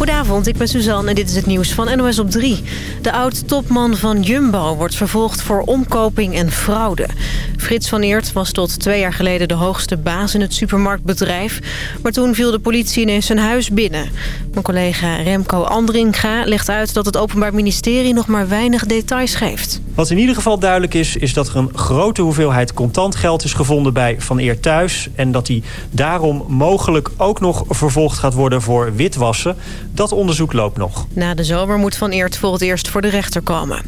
Goedenavond, ik ben Suzanne en dit is het nieuws van NOS op 3. De oud-topman van Jumbo wordt vervolgd voor omkoping en fraude. Frits van Eert was tot twee jaar geleden de hoogste baas in het supermarktbedrijf. Maar toen viel de politie ineens zijn huis binnen. Mijn collega Remco Andringa legt uit dat het Openbaar Ministerie nog maar weinig details geeft. Wat in ieder geval duidelijk is, is dat er een grote hoeveelheid contant geld is gevonden bij Van Eert thuis. En dat hij daarom mogelijk ook nog vervolgd gaat worden voor witwassen. Dat onderzoek loopt nog. Na de zomer moet Van Eert voor het eerst voor de rechter komen.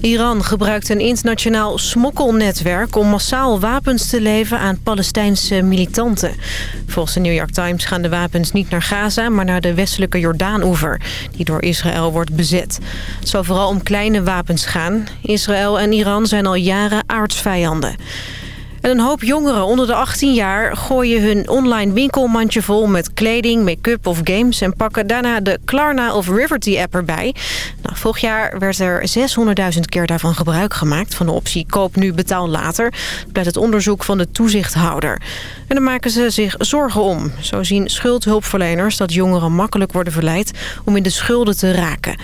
Iran gebruikt een internationaal smokkelnetwerk om massaal wapens te leveren aan Palestijnse militanten. Volgens de New York Times gaan de wapens niet naar Gaza, maar naar de westelijke Jordaan-oever, die door Israël wordt bezet. Het zal vooral om kleine wapens gaan. Israël en Iran zijn al jaren aardsvijanden. En een hoop jongeren onder de 18 jaar gooien hun online winkelmandje vol met kleding, make-up of games... en pakken daarna de Klarna of Riverty-app erbij. Nou, vorig jaar werd er 600.000 keer daarvan gebruik gemaakt... van de optie koop nu, betaal later. Dat het onderzoek van de toezichthouder. En daar maken ze zich zorgen om. Zo zien schuldhulpverleners dat jongeren makkelijk worden verleid... om in de schulden te raken.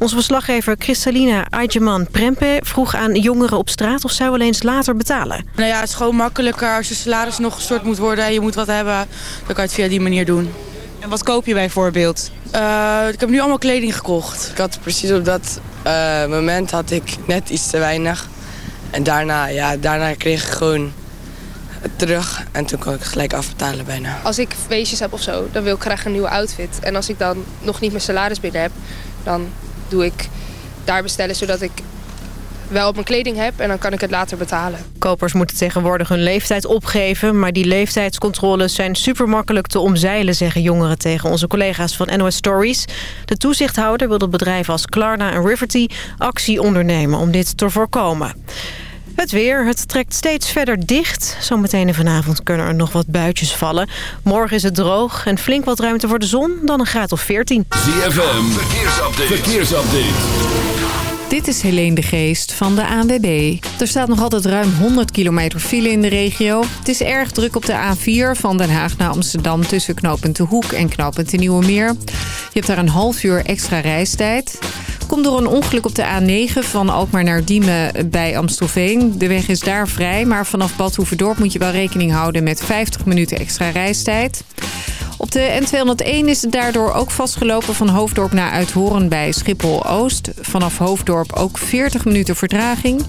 Onze verslaggever Kristalina Aitjeman Prempe vroeg aan jongeren op straat of zij wel eens later betalen. Nou ja, het is gewoon makkelijker als je salaris nog gestort moet worden en je moet wat hebben. Dan kan je het via die manier doen. En wat koop je bijvoorbeeld? Uh, ik heb nu allemaal kleding gekocht. Ik had precies op dat uh, moment had ik net iets te weinig. En daarna, ja, daarna kreeg ik gewoon terug en toen kon ik gelijk afbetalen bijna. Als ik feestjes heb of zo, dan wil ik graag een nieuwe outfit. En als ik dan nog niet mijn salaris binnen heb, dan doe ik daar bestellen zodat ik wel op mijn kleding heb en dan kan ik het later betalen. Kopers moeten tegenwoordig hun leeftijd opgeven... maar die leeftijdscontroles zijn super makkelijk te omzeilen... zeggen jongeren tegen onze collega's van NOS Stories. De toezichthouder wil dat bedrijven als Klarna en Riverty actie ondernemen... om dit te voorkomen. Het weer, het trekt steeds verder dicht. Zometeen vanavond kunnen er nog wat buitjes vallen. Morgen is het droog en flink wat ruimte voor de zon, dan een graad of 14. ZFM, verkeersupdate. verkeersupdate. Dit is Helene de Geest van de ANWB. Er staat nog altijd ruim 100 kilometer file in de regio. Het is erg druk op de A4 van Den Haag naar Amsterdam... tussen knooppunt De Hoek en knooppunt De Nieuwe Meer. Je hebt daar een half uur extra reistijd. Komt door een ongeluk op de A9 van Alkmaar naar Diemen bij Amstelveen. De weg is daar vrij, maar vanaf Bad Hoeverdorp moet je wel rekening houden met 50 minuten extra reistijd. Op de N201 is het daardoor ook vastgelopen van Hoofddorp naar Uithoren bij Schiphol-Oost. Vanaf Hoofddorp ook 40 minuten vertraging.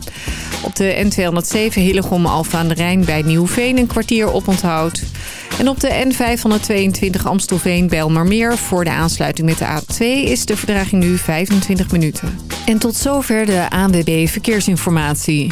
Op de N207 Hillegom Alfa aan de Rijn bij Nieuwveen een kwartier oponthoud. En op de N522 Amstelveen Bijlmermeer voor de aansluiting met de A2 is de verdraging nu 25 minuten. En tot zover de ANWB Verkeersinformatie.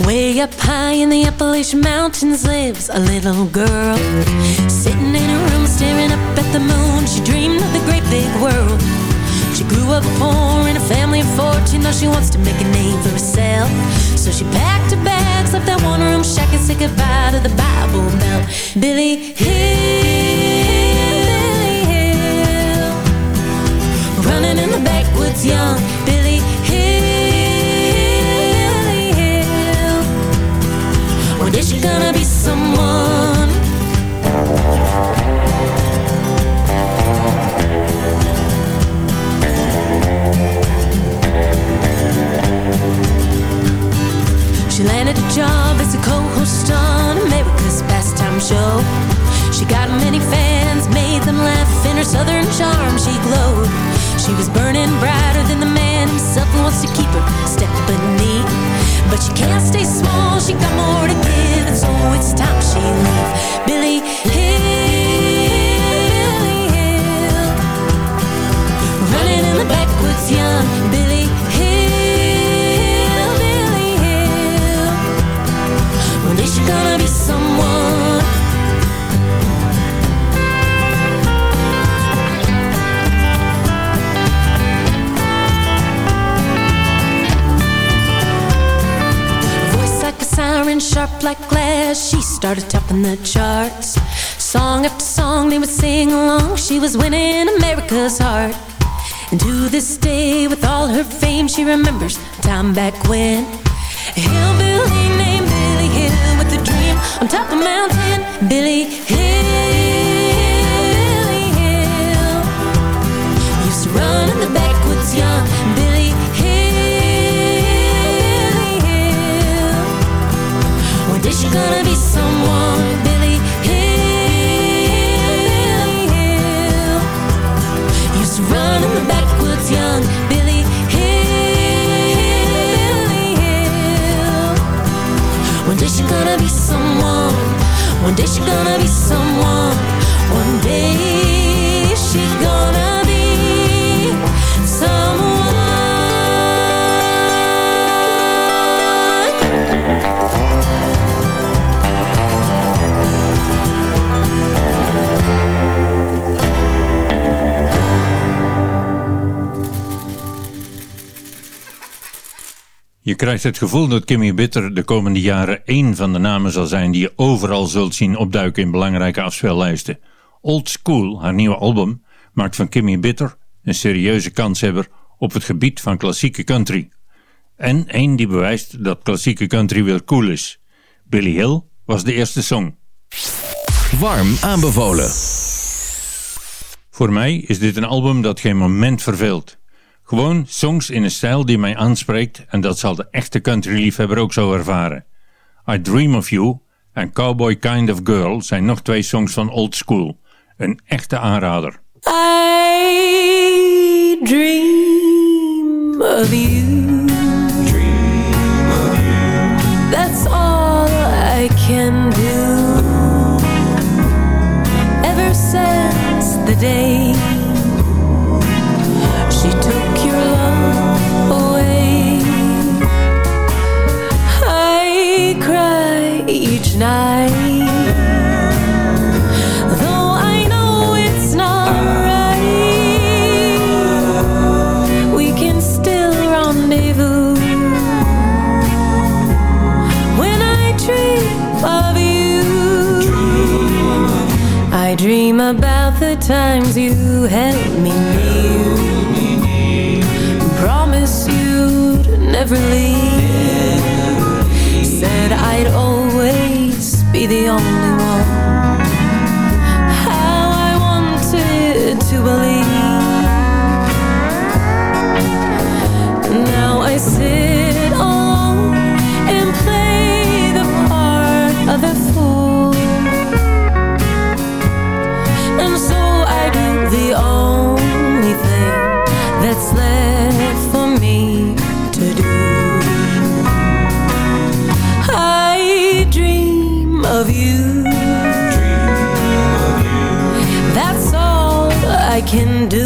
Way up high in the Appalachian Mountains lives a little girl. Sitting in a room staring up at the moon. She dreamed of the great big world. She grew up poor in a family of fortune. Though she wants to make a name for herself. So she packed her bags, left that one-room shack And said goodbye to the Bible Belt. Billy Hill, Billy Hill. Running in the backwoods young Billy Hill, Show. She got many fans, made them laugh. In her southern charm, she glowed. She was burning brighter than the man himself who wants to keep her step beneath. But she can't stay small, she got more to give, and so it's time she leave. Billy Hill, running in the backwoods, young Billy soft like glass. She started topping the charts. Song after song, they would sing along. She was winning America's heart. And to this day, with all her fame, she remembers time back when. A hillbilly named Billy Hill with a dream on top of a mountain. Billy. Hill. One day she's gonna be someone. One day she's gonna be someone. Je krijgt het gevoel dat Kimmy Bitter de komende jaren één van de namen zal zijn die je overal zult zien opduiken in belangrijke afspeellijsten. Old School, haar nieuwe album, maakt van Kimmy Bitter een serieuze kanshebber op het gebied van klassieke country. En één die bewijst dat klassieke country weer cool is. Billy Hill was de eerste song. Warm aanbevolen. Voor mij is dit een album dat geen moment verveelt. Gewoon songs in een stijl die mij aanspreekt en dat zal de echte countryliefhebber ook zo ervaren. I Dream of You en Cowboy Kind of Girl zijn nog twee songs van Old School. Een echte aanrader. I dream of you. Dream of you. That's all I can do. Ever since the day times you held me can do.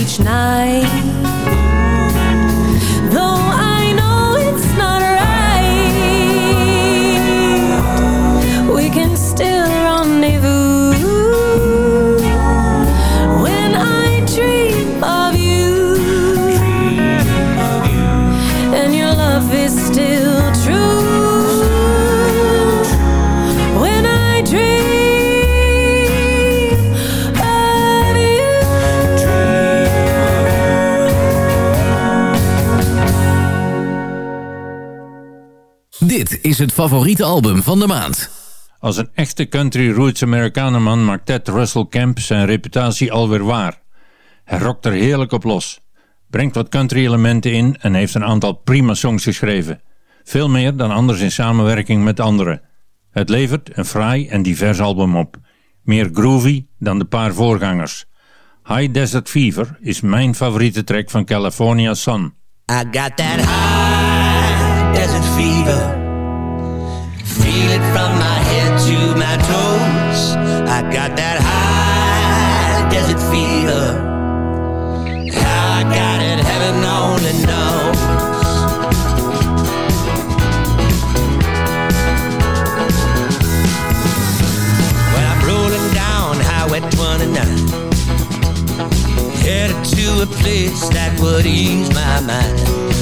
Each night. Het favoriete album van de maand. Als een echte country roots Amerikanenman maakt Ted Russell Camp zijn reputatie alweer waar. Hij rokt er heerlijk op los, brengt wat country elementen in en heeft een aantal prima songs geschreven. Veel meer dan anders in samenwerking met anderen. Het levert een fraai en divers album op. Meer groovy dan de paar voorgangers. High Desert Fever is mijn favoriete track van California Sun. I got that high desert fever. Feel it from my head to my toes. I got that high desert fever. How I got it, heaven only knows. Headed to a place that would ease my mind.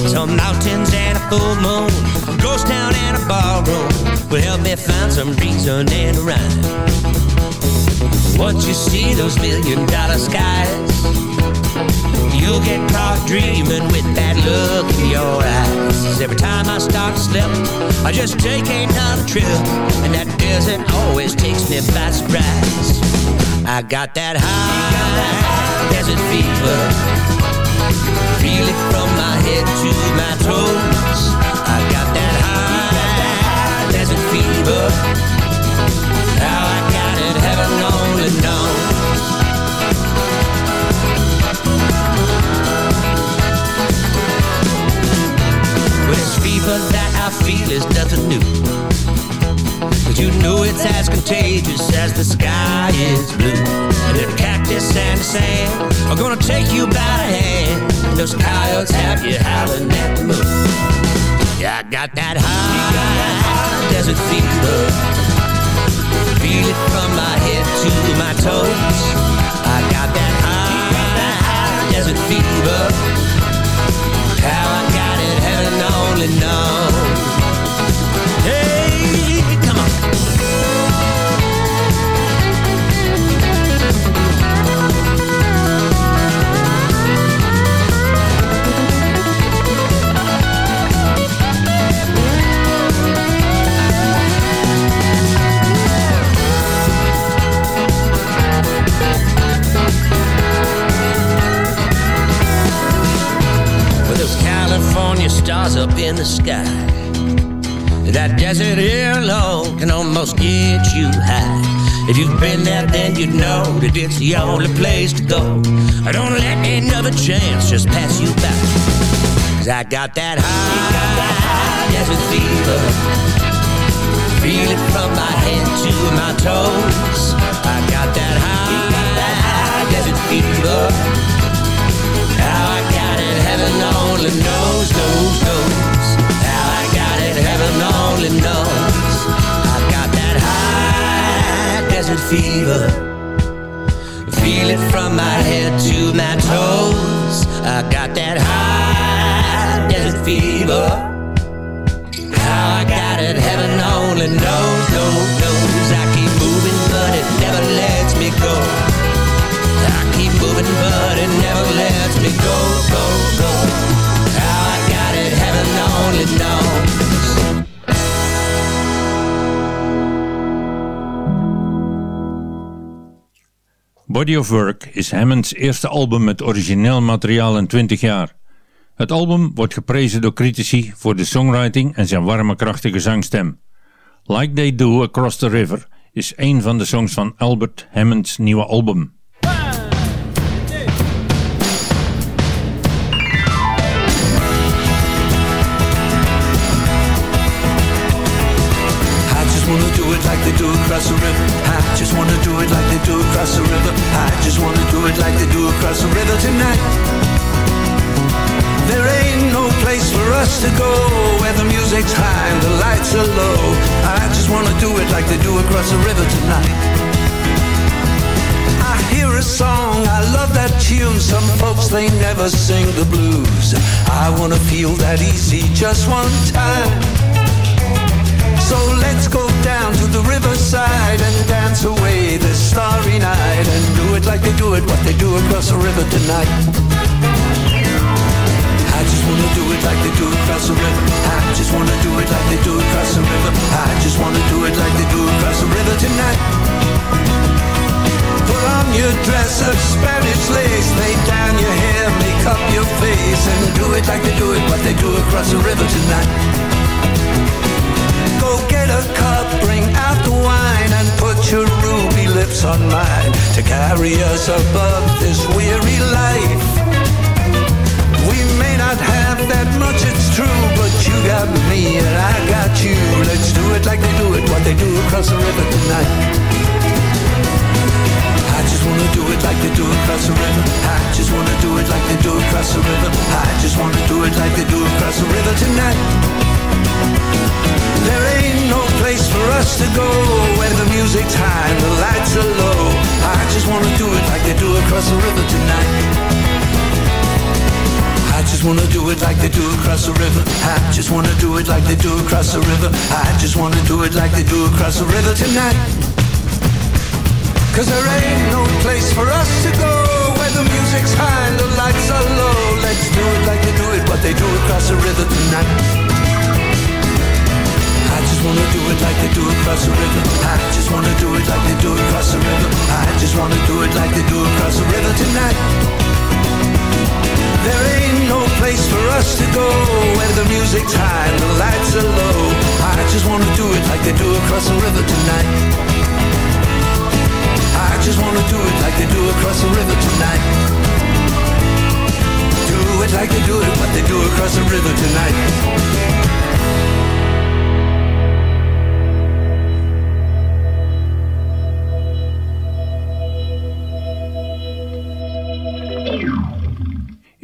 Some mountains and a full moon A ghost town and a ballroom Will help me find some reason and rhyme. Once you see those million dollar skies You'll get caught dreaming with that look in your eyes. Every time I start to slip I just take another trip And that desert always takes me by surprise. I got that high desert fever. Feel it from my head to my toes. I got that high desert fever. How I got it, heaven only knows. But this fever that I feel is nothing new But you know it's as contagious as the sky is blue. And the cactus and sand are gonna take you by the hand Those coyotes have you howling at the moon. Yeah, I got that high desert fever. Feel it from my head to my toes. I got that high desert fever. How I got it, heaven only knows California stars up in the sky. That desert air alone can almost get you high. If you've been there then you know that it's the only place to go. I Don't let another chance just pass you by. Cause I got that high desert fever. Feel it from my head to my toes. I got that high desert fever heaven only knows, knows, knows. How I got it, heaven only knows. I got that high desert fever. Feel it from my head to my toes. I got that high desert fever. How I got it, heaven only knows, knows, knows. I keep moving, but it never lets me go. I keep moving, but Body of Work is Hammonds eerste album met origineel materiaal in 20 jaar. Het album wordt geprezen door critici voor de songwriting en zijn warme krachtige zangstem. Like They Do Across the River is een van de songs van Albert Hammonds nieuwe album. It like they do across the river. I just wanna do it like they do across the river tonight. There ain't no place for us to go where the music's high and the lights are low. I just wanna do it like they do across the river tonight. I hear a song, I love that tune. Some folks they never sing the blues. I wanna feel that easy just one time. So let's go down to the riverside and dance away this starry night and do it like they do it, what they do across the river tonight. I just wanna do it like they do across the river. I just wanna do it like they do across the river. I just wanna do it like they do across the river tonight. On your dress of Spanish lace, lay down your hair, make up your face, and do it like they do it, what they do across the river tonight. Lips on mine to carry us above this weary life. We may not have that much, it's true, but you got me and I got you. Let's do it like they do it, what they do across the river tonight. I just wanna do it like they do across the river. I just wanna do it like they do across the river. I just wanna do it like they do across the river tonight. There ain't no place for us to go where the music's high and the lights are low. I just wanna do it like they do across the river tonight. I just wanna do it like they do across the river. I just wanna do it like they do across the river. I just wanna do it like they do across the river tonight. Cause there ain't no place for us to go where the music's high and the lights are low. Let's do it like they do it, what they do across the river tonight. I just wanna do it like they do across the river. I just wanna do it like they do across the river. I just wanna do it like they do across the river tonight. There ain't no place for us to go where the music's high and the lights are low. I just wanna do it like they do across the river tonight. I just wanna do it like they do across the river tonight. Do it like they do it, what they do across the river tonight.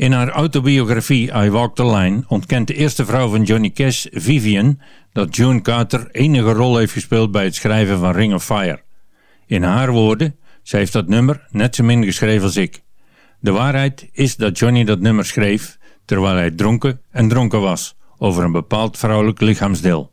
In haar autobiografie I Walk the Line ontkent de eerste vrouw van Johnny Cash, Vivian, dat June Carter enige rol heeft gespeeld bij het schrijven van Ring of Fire. In haar woorden, zij heeft dat nummer net zo min geschreven als ik. De waarheid is dat Johnny dat nummer schreef terwijl hij dronken en dronken was over een bepaald vrouwelijk lichaamsdeel.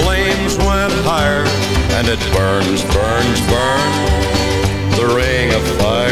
flames went higher. And it burns, burns, burns. The ring of fire,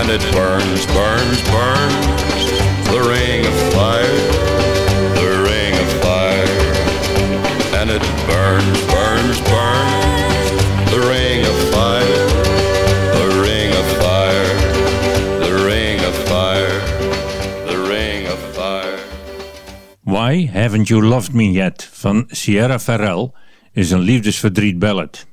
And it burns, burns, burns. The ring of fire, the ring of fire. And it burns, burns, burns. The ring of fire, the ring of fire, the ring of fire, the ring of fire. Why Haven't You Loved Me Yet van Sierra Ferrell is een liefdesverdriet ballad.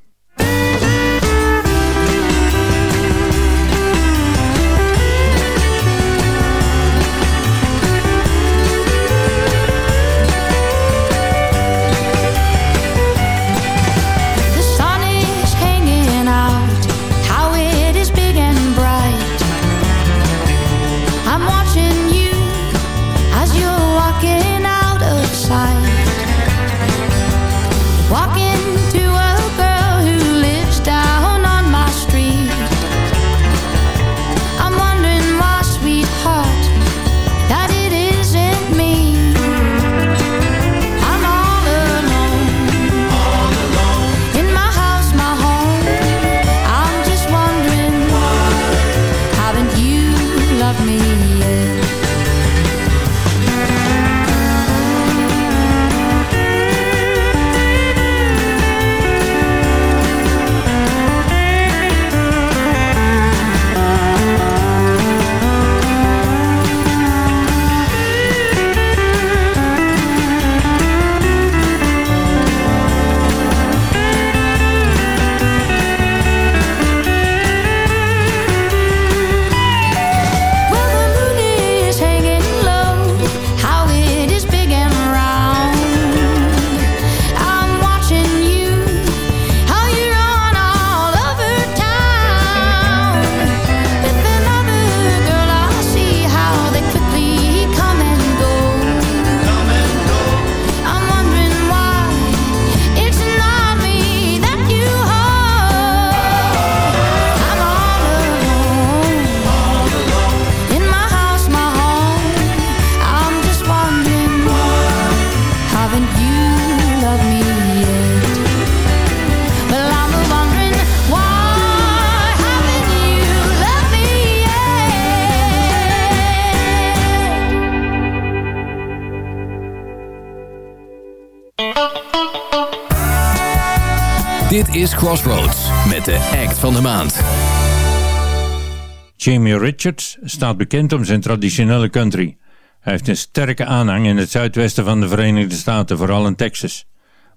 Jamie Richards staat bekend om zijn traditionele country. Hij heeft een sterke aanhang in het zuidwesten van de Verenigde Staten, vooral in Texas.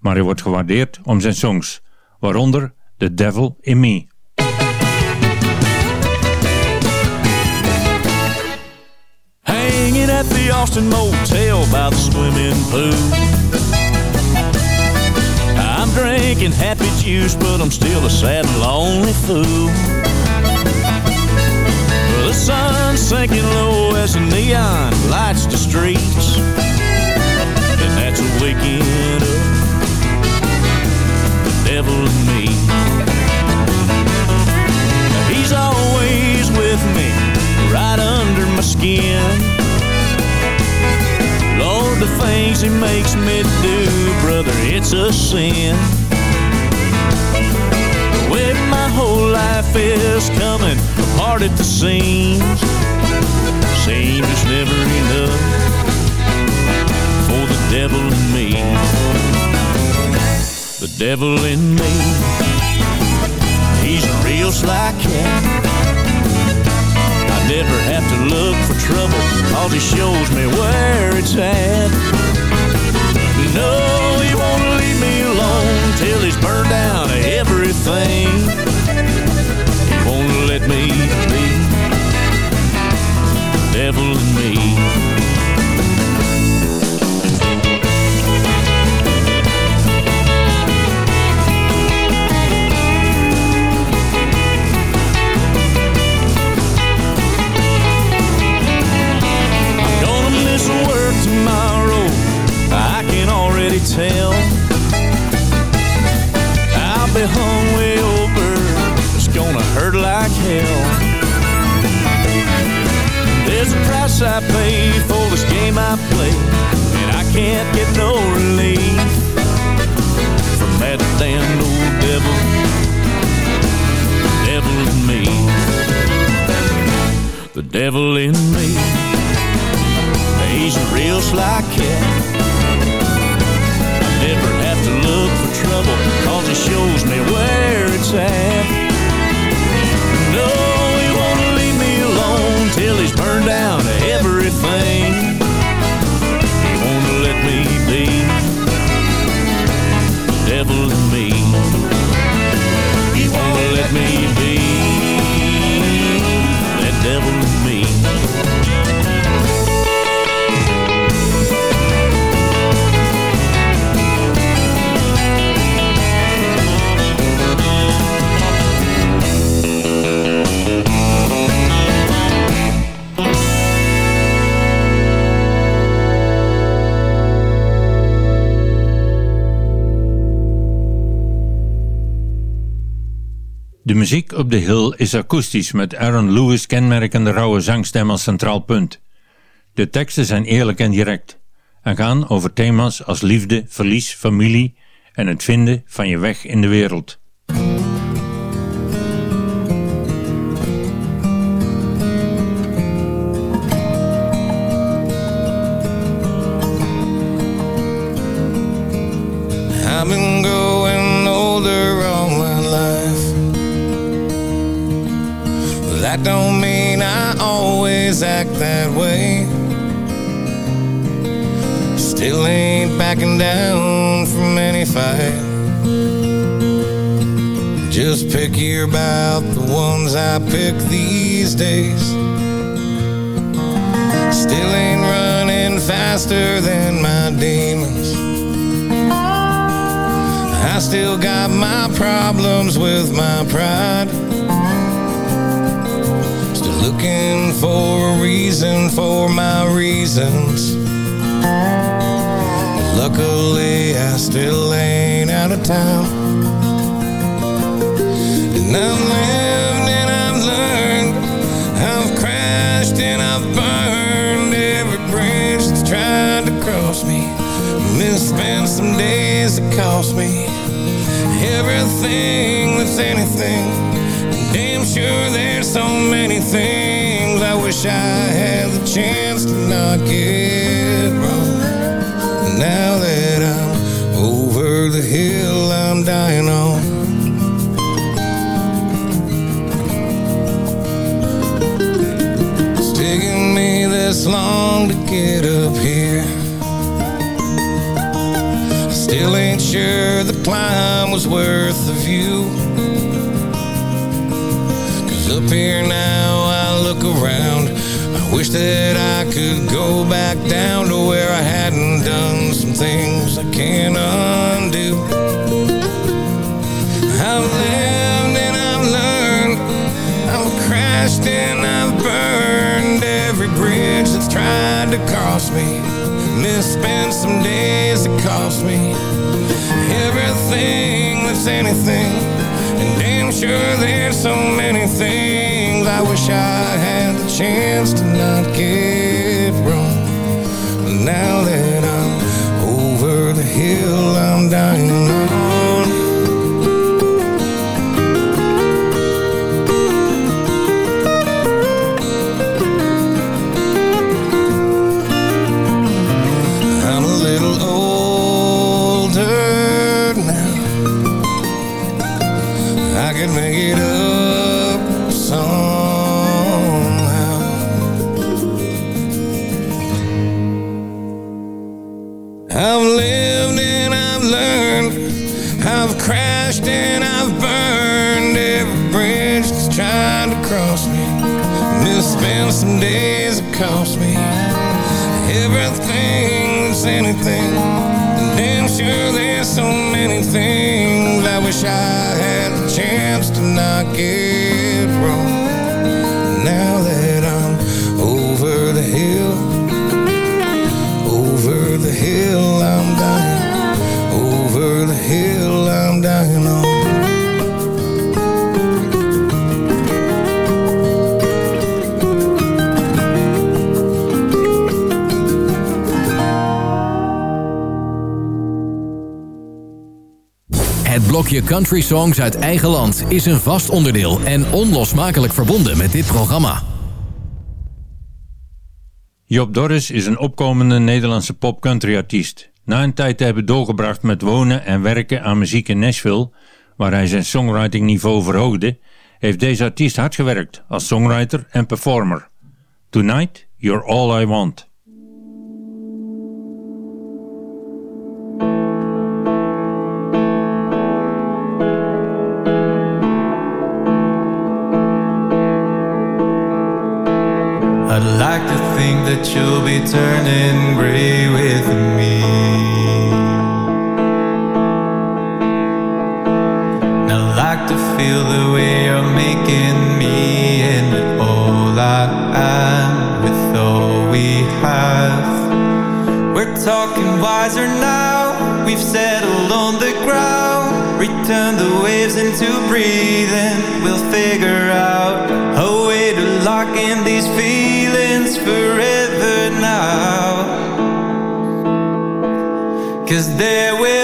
Maar hij wordt gewaardeerd om zijn songs, waaronder The Devil in Me. Hanging at the Austin Motel by the swimming pool. I'm drinking happy juice, but I'm still a sad lonely fool. Sun's sinking low as the neon lights the streets. And that's waking up the devil in me. He's always with me, right under my skin. Lord, the things he makes me do, brother, it's a sin. My whole life is coming apart at the seams, seems it's never enough for the devil in me. The devil in me, he's a real sly cat. I never have to look for trouble, cause he shows me where it's at. No, he won't leave me alone till he's burned down everything. He won't let me be the devil in me. I'm be hung way over. It's gonna hurt like hell. There's a price I pay for this game I play, and I can't get no relief from that damn old devil, devil in me, the devil in op de Hill is akoestisch met Aaron Lewis kenmerkende rauwe zangstem als centraal punt. De teksten zijn eerlijk en direct en gaan over thema's als liefde, verlies, familie en het vinden van je weg in de wereld. Always act that way. Still ain't backing down from any fight. Just pickier about the ones I pick these days. Still ain't running faster than my demons. I still got my problems with my pride. Looking for a reason for my reasons. Luckily, I still ain't out of town. And I've lived and I've learned. I've crashed and I've burned every bridge that's tried to cross me. Misspent some days that cost me everything that's anything. Damn sure there's so many things I wish I had the chance to not get wrong. Now that I'm over the hill I'm dying on. It's taking me this long to get up here. Still ain't sure the climb was worth the view. Here now I look around. I wish that I could go back down to where I hadn't done some things I can't undo. I've lived and I've learned. I've crashed and I've burned every bridge that's tried to cross me. Misspent some days that cost me everything that's anything. Sure there's so many things I wish I had the chance to not get wrong. Now that I'm over the hill, I'm dying Country Songs uit eigen land is een vast onderdeel en onlosmakelijk verbonden met dit programma. Job Dorris is een opkomende Nederlandse pop-country artiest. Na een tijd te hebben doorgebracht met wonen en werken aan muziek in Nashville, waar hij zijn songwriting niveau verhoogde, heeft deze artiest hard gewerkt als songwriter en performer. Tonight, You're All I Want. Turning gray with me. I'd like to feel the way you're making me and all I am with all we have. We're talking wiser now. We've settled on the ground. Return the waves into breathing. We'll figure out a way to lock in these feelings forever Cause there will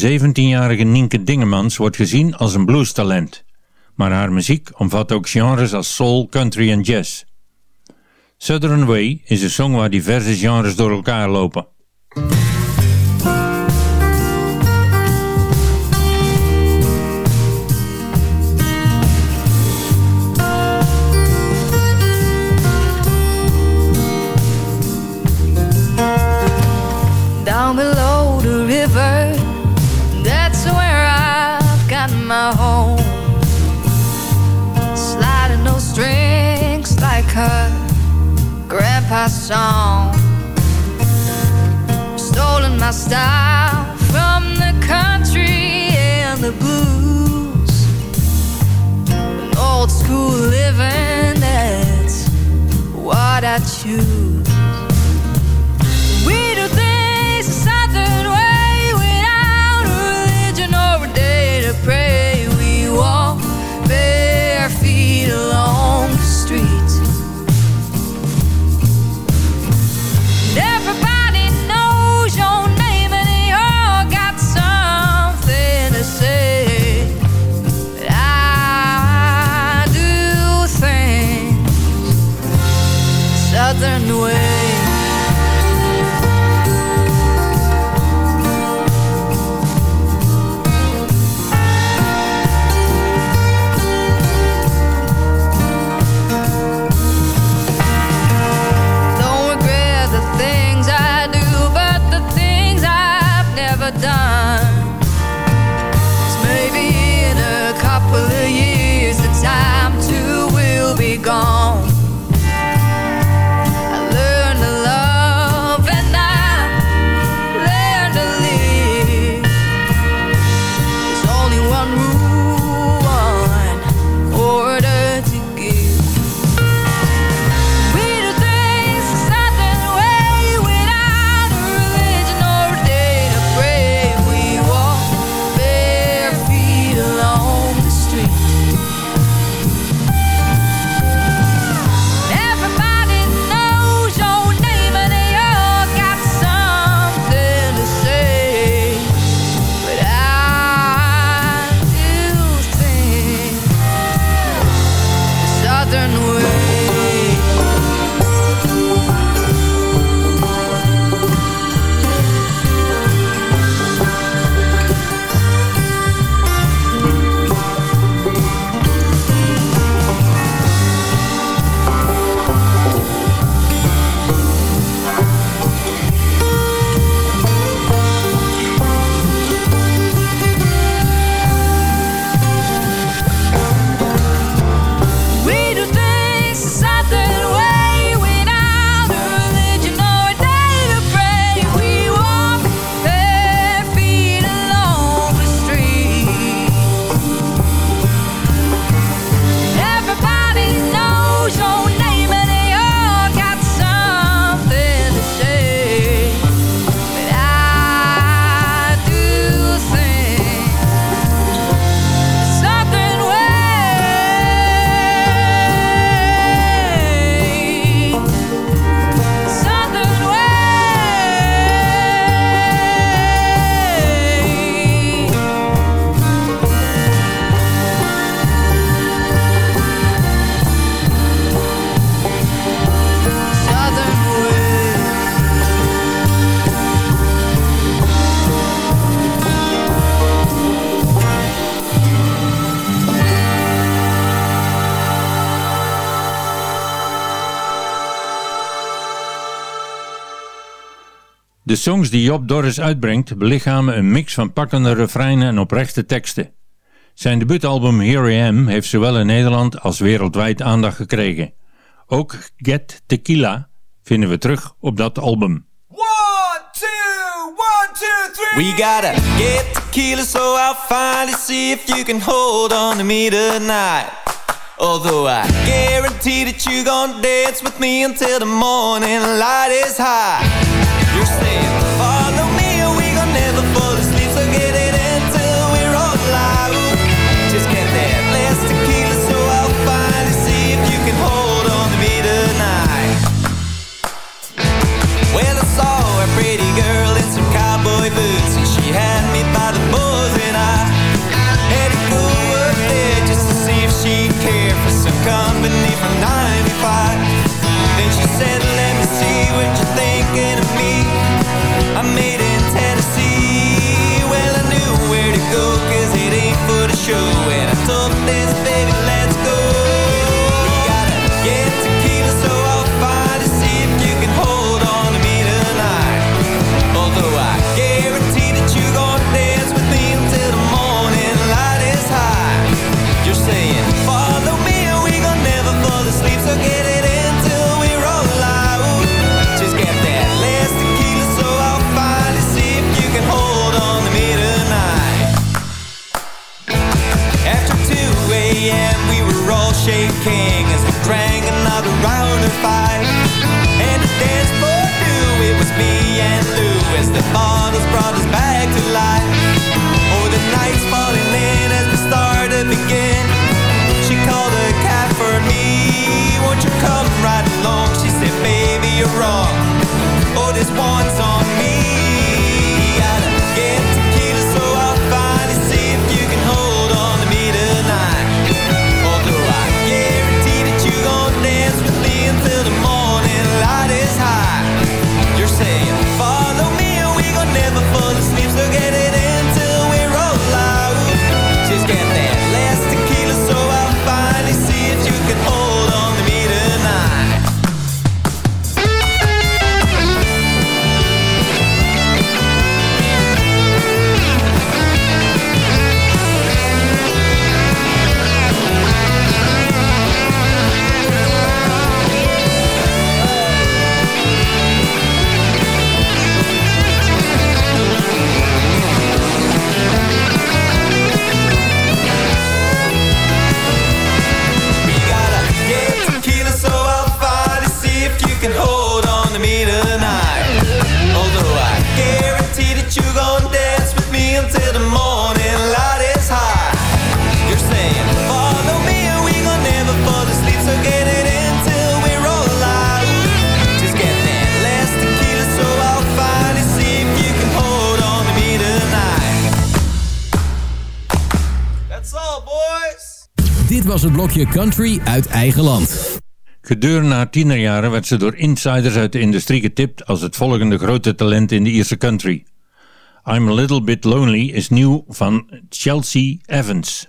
De 17-jarige Nienke Dingemans wordt gezien als een bluestalent, maar haar muziek omvat ook genres als soul, country en jazz. Southern Way is een song waar diverse genres door elkaar lopen. my home. Sliding no strings like her grandpa's song. Stolen my style from the country and the blues. An old school living, that's what I choose. De songs die Job Doris uitbrengt belichamen een mix van pakkende refreinen en oprechte teksten. Zijn debuutalbum Here I Am heeft zowel in Nederland als wereldwijd aandacht gekregen. Ook Get Tequila vinden we terug op dat album. We get tequila so finally see if you can hold on to me tonight. Although I guarantee that you gon' dance with me until the morning light is high. You're. shaking as we drank another round of five. And the dance floor knew it was me and Lou as the bottles brought us back to life. Oh, the night's falling in as we started again. She called a cab for me. Won't you come right along? She said, baby, you're wrong. Je country uit eigen land. Gedurende haar tienerjaren werd ze door insiders uit de industrie getipt als het volgende grote talent in de Ierse country. I'm a Little Bit Lonely is nieuw van Chelsea Evans.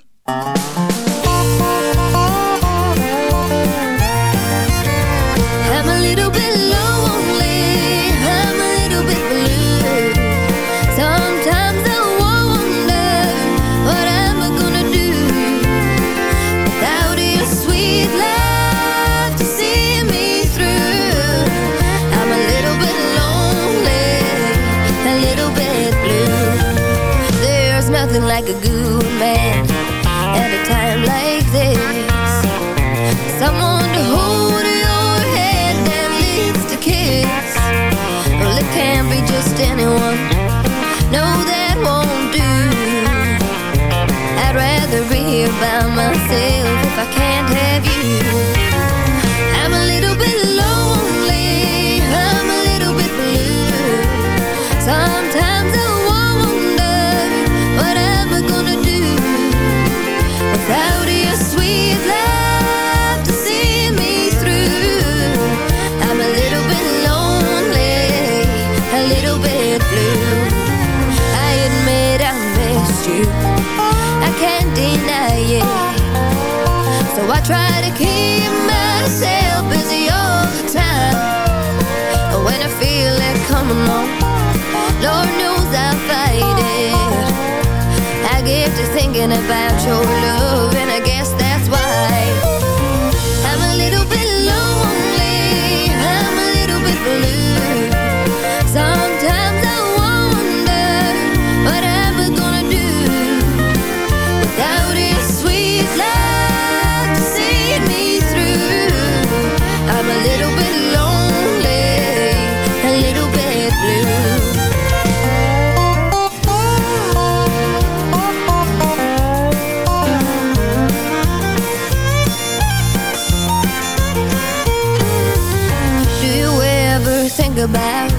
Think about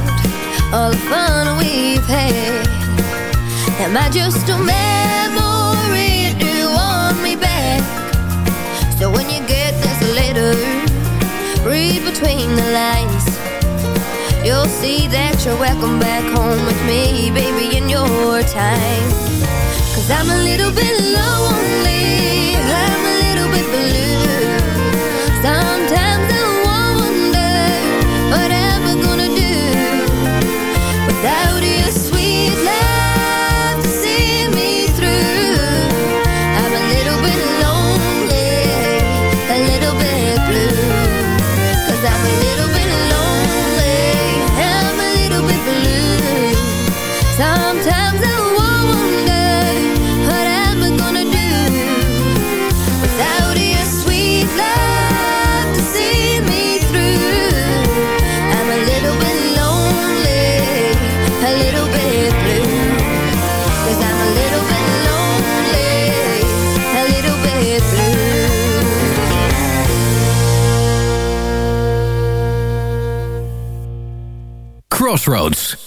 all the fun we've had? Am I just a memory? Do you want me back? So when you get this letter, read between the lines. You'll see that you're welcome back home with me, baby, in your time. Cause I'm a little bit lonely, I'm a little bit blue. Sometimes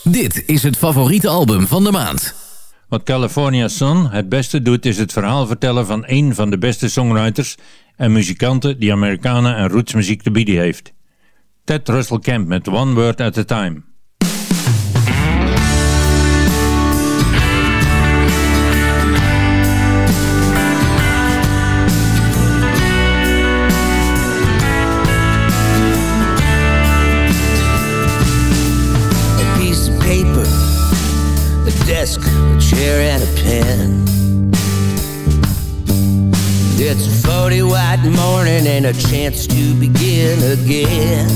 Dit is het favoriete album van de maand. Wat California Sun het beste doet is het verhaal vertellen van een van de beste songwriters en muzikanten die Amerikanen en rootsmuziek te bieden heeft. Ted Russell Camp met One Word at a Time. It's a 40 white morning and a chance to begin again.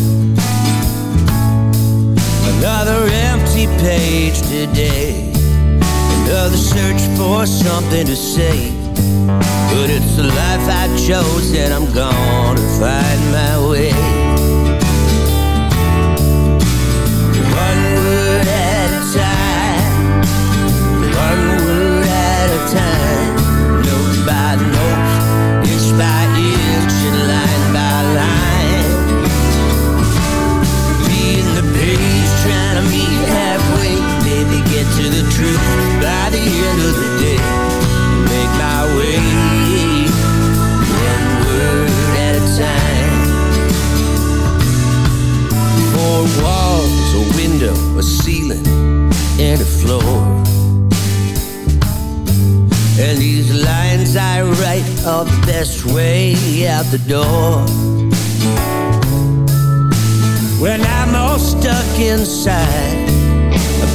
Another empty page today. Another search for something to say. But it's the life I chose and I'm gonna find my way. To the truth by the end of the day. Make my way. One word at a time. Four walls, a window, a ceiling, and a floor. And these lines I write are the best way out the door. When I'm all stuck inside,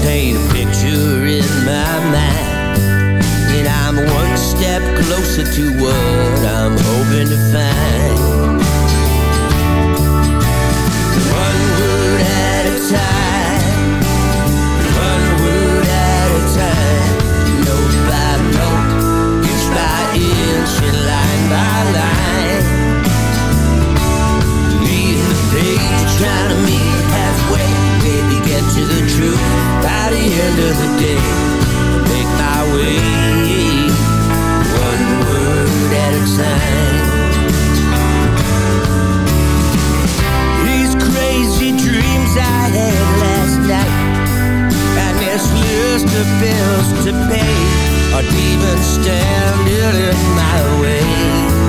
Paint a picture in my mind. And I'm one step closer to what I'm hoping to find. One word at a time. One word at a time. Note by note, inch by inch, and line by line. Reading the page, trying to meet halfway. Get to the truth by the end of the day. Make my way. One word at a time. These crazy dreams I had last night And this list of bills to pay Are demons standing in my way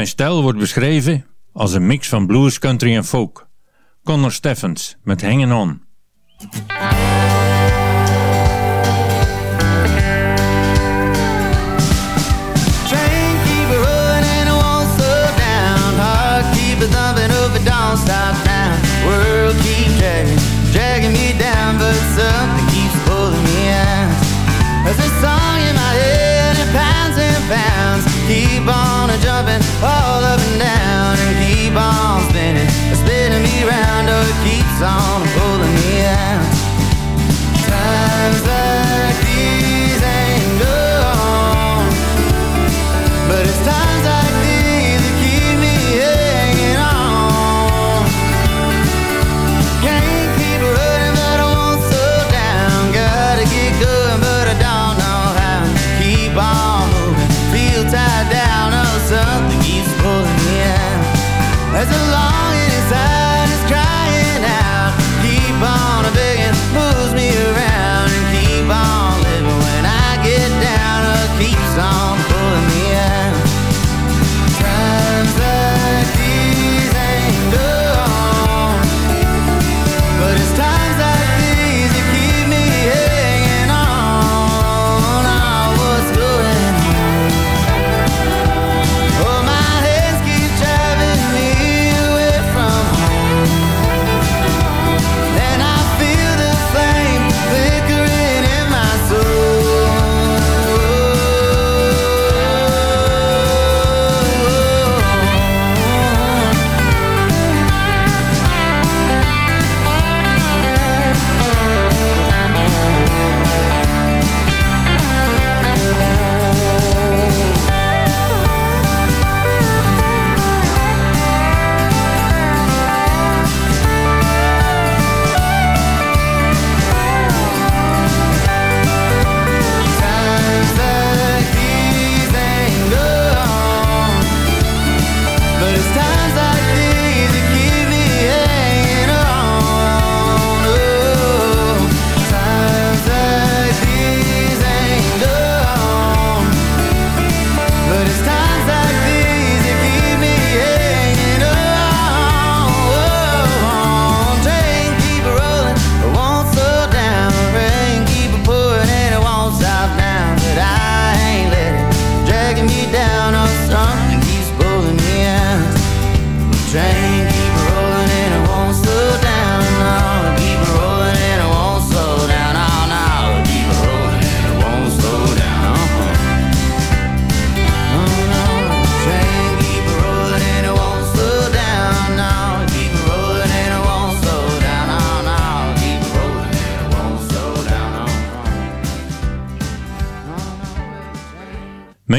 Zijn stijl wordt beschreven als een mix van blues, country en folk. Connor Steffens met Hanging On.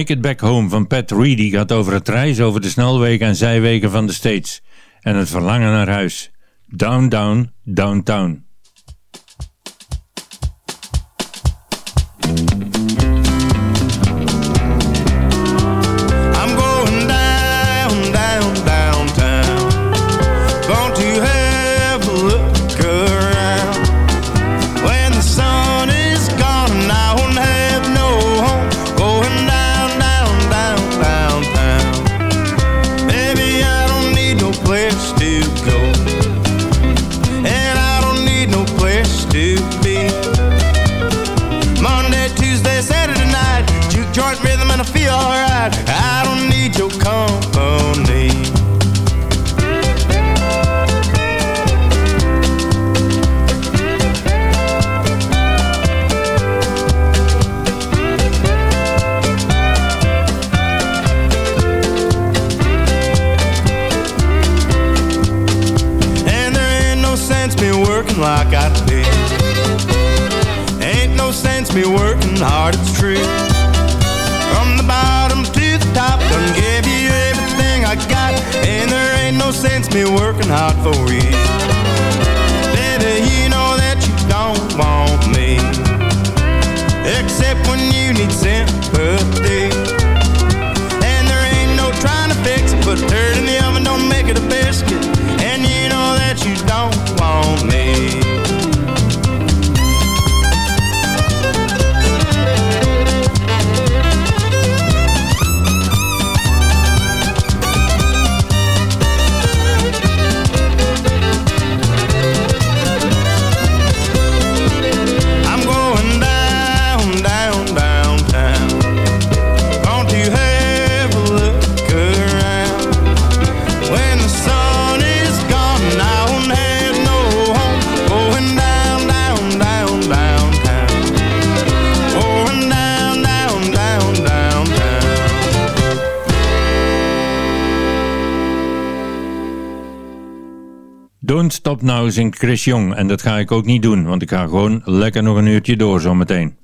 Make It Back Home van Pat Reedy gaat over het reizen over de snelwegen en zijwegen van de States en het verlangen naar huis. Down, down, downtown. Yeah. me working hard for weeks Nou nou zingt Chris Jong en dat ga ik ook niet doen, want ik ga gewoon lekker nog een uurtje door zometeen.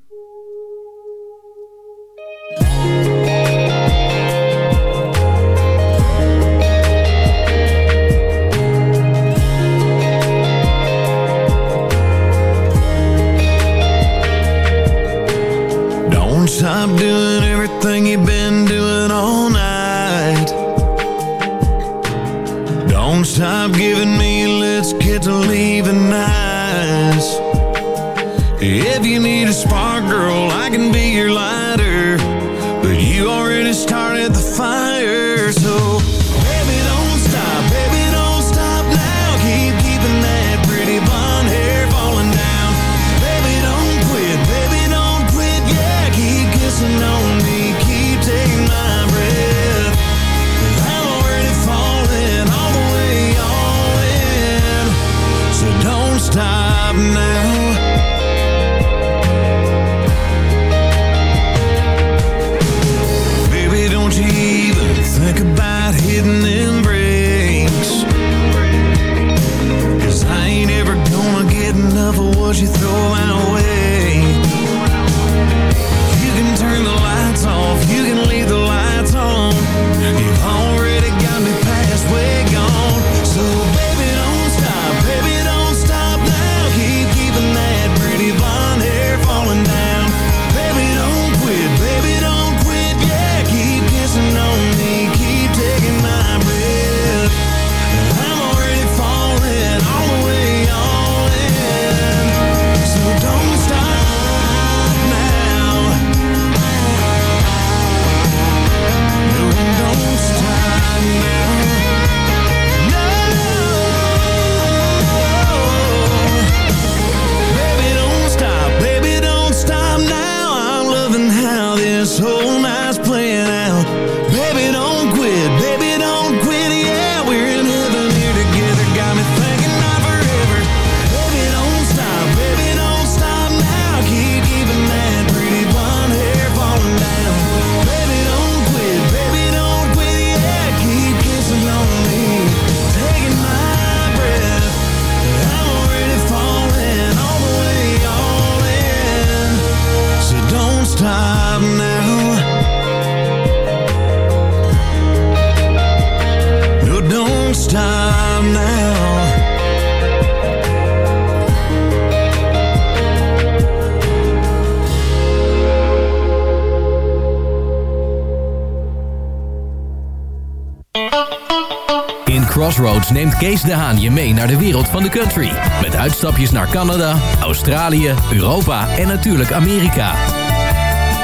neemt Kees de Haan je mee naar de wereld van de country. Met uitstapjes naar Canada, Australië, Europa en natuurlijk Amerika.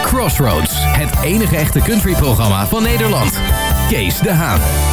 Crossroads, het enige echte countryprogramma van Nederland. Kees de Haan.